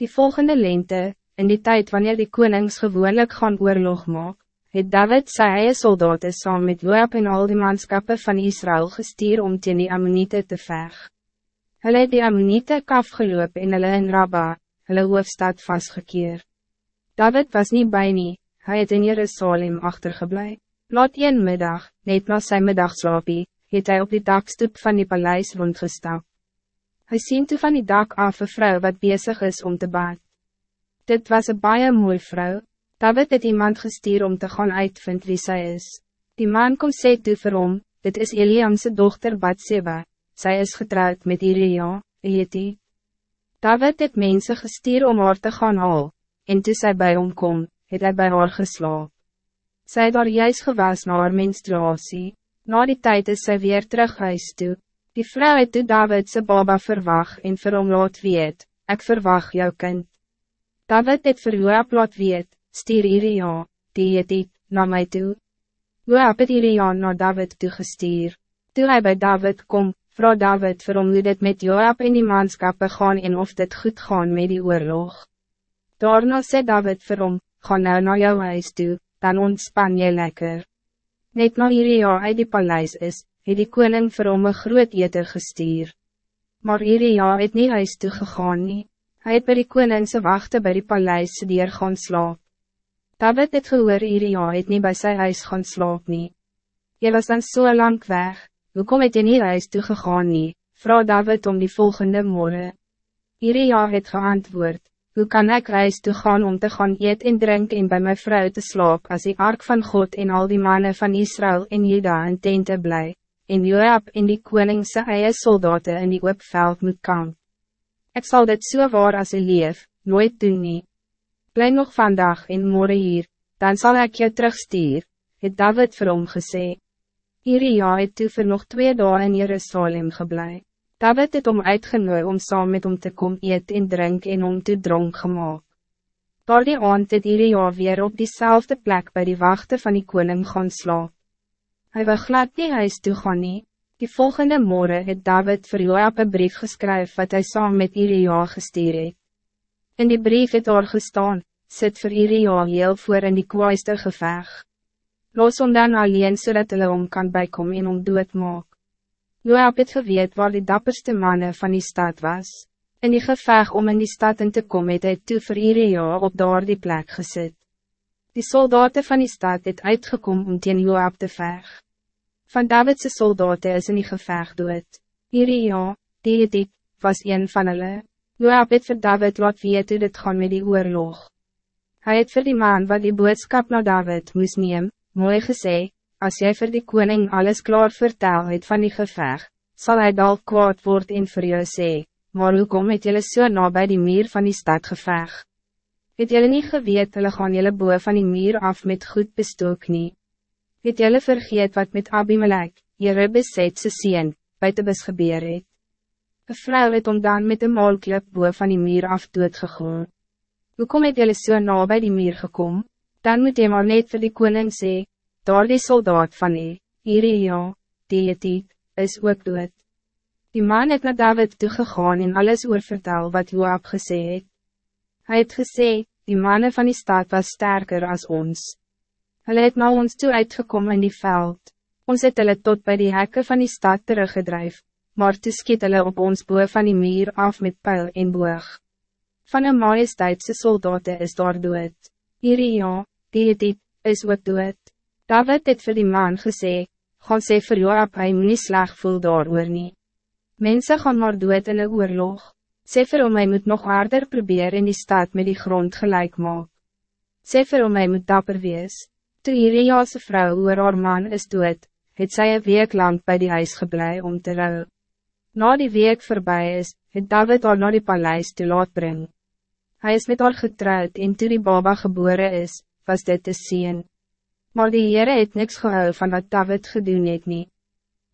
Die volgende lente, in die tijd wanneer die konings gewoonlijk gaan oorlog maak, het David sy eie soldaten saam met Joab en al die manskappe van Israël gestuur om teen die Ammonite te veg. Hulle het die Ammonite kaf geloop en hulle in Rabba, hulle hoofstad vastgekeer. David was niet bij nie, hy het in Jerusalem achtergeblij. Laat een middag, net na sy middagslaapie, het hy op die dakstoep van die paleis rondgestap. Hij sien toe van die dak af een vrouw wat bezig is om te bad. Dit was een baie mooi vrouw. David het iemand gestuur om te gaan uitvind wie zij is. Die man kom sê toe vir hom, dit is Eliamse dochter Batseba, zij is getrouwd met Iria, Eeti. David het mensen gestuur om haar te gaan haal, en toe sy by hom kom, het hy by haar geslaap. Sy het daar juist gewas na haar menstruatie, na die tijd is sy weer terug huis toe. Die vrouw het toe David sy baba verwag en vir hom laat weet, ek verwag jou kind. David het vir Joab laat weet, stuur Iria, die het het, na my toe. Joab het Iria na David toegestuur. Toe hy by David kom, vraag David vir hom hoe dit met Joab en die manskappe gaan en of dit goed gaan met die oorlog. Daarna sê David vir hom, ga nou naar jou huis toe, dan ontspan jy lekker. Net na Iria uit die paleis is, het die koning vir hom een groot eter gestuur. Maar Iria het nie huis toegegaan nie, hy het by die koningse wachte by die paleis deur gaan slaap. David het gehoor Iria het nie by sy huis gaan slaap nie. Jy was dan so lang weg, hoekom het jy nie huis toegegaan nie, vraag David om die volgende morgen. Iria het geantwoord, hoe kan ik reis toe gaan om te gaan eet en drink en bij mijn vrouw te slaap als die ark van God en al die mannen van Israël en Juda in tente blij en Joab en die koningse eie soldaten in die oopveld moet kamp. Ik zal dit so waar as een leef, nooit doen nie. Bly nog vandaag en morgen hier, dan zal ik je terugstuur, het David vir hom gesê. Iria het toe vir nog twee dagen in Jerusalem geblei. David het om uitgenooi om saam met hom te kom eet en drink en om te dronk gemaakt. Door die aand het Iria weer op diezelfde plek bij die wachten van die koning gaan slaap. Hij wil glad nie huis toe gaan nie. Die volgende morgen het David vir Joab een brief geskryf wat hij saam met Iria gestuur het. In die brief het daar gestaan, sit vir Iria heel voor in die kwaaiste geveg. Los om dan alleen zodat hulle om kan bykom en om dood maak. Joab het geweet waar die dapperste mannen van die stad was. In die geveg om in die stad in te komen het hy toe vir Iria op daar die plek gezet. Die soldaten van die stad het uitgekom om teen Joab te veg. Van Davidse soldaten is in die geveg dood. Iria, die het dit, was een van hulle. Joab het vir David laat weet hoe dit gaan met die oorlog. Hij het vir die man wat die boodskap naar David moes neem, mooi gesê, als jij voor die koning alles klaar vertel het van die geveg, zal hij dal kwaad word en vir jou sê, maar hoe kom het jylle so na by die muur van die stad geveg? Het jullie niet geweet, hulle gaan jullie boe van die muur af met goed bestook nie? Het jullie vergeet wat met Abimelech, jyre besetse sien, buitenbes gebeur het? Een vrouw het om dan met een maalklip boe van die muur af doodgegoon. Hoekom het jullie so na by die muur gekom? Dan moet jy maar net vir die koning sê, daar die soldaat van die, hierdie ja, die het die, is ook dood. Die man het naar David toegegaan en alles oorvertel wat Joab gesê het. Hij het gesê, die mannen van die stad was sterker als ons. Hulle het na ons toe uitgekom in die veld. Ons het hulle tot bij die hekken van die stad teruggedrijf, maar toe skiet hulle op ons boe van die muur af met pijl en boog. Van een majesteitse soldaten is daar dood. Iria, die het die, is ook dood. David het vir die man gesê, gaan sê vir Joab, hy moet nie sleg voel daar oor nie. Mensen gaan maar dood in een oorlog. Sê vir hom hy moet nog harder proberen in die stad met die grond gelijk maak. Sê vir hom hy moet dapper wees. Toe Iria's vrou oor haar man is dood, het sy een week lang bij die huis geblei om te rouw. Na die week voorbij is, het David haar naar die paleis te laat bring. Hij is met haar getrouwd en toe die baba geboren is, was dit te zien. Maar die Heere het niks gehou van wat David gedoen het nie.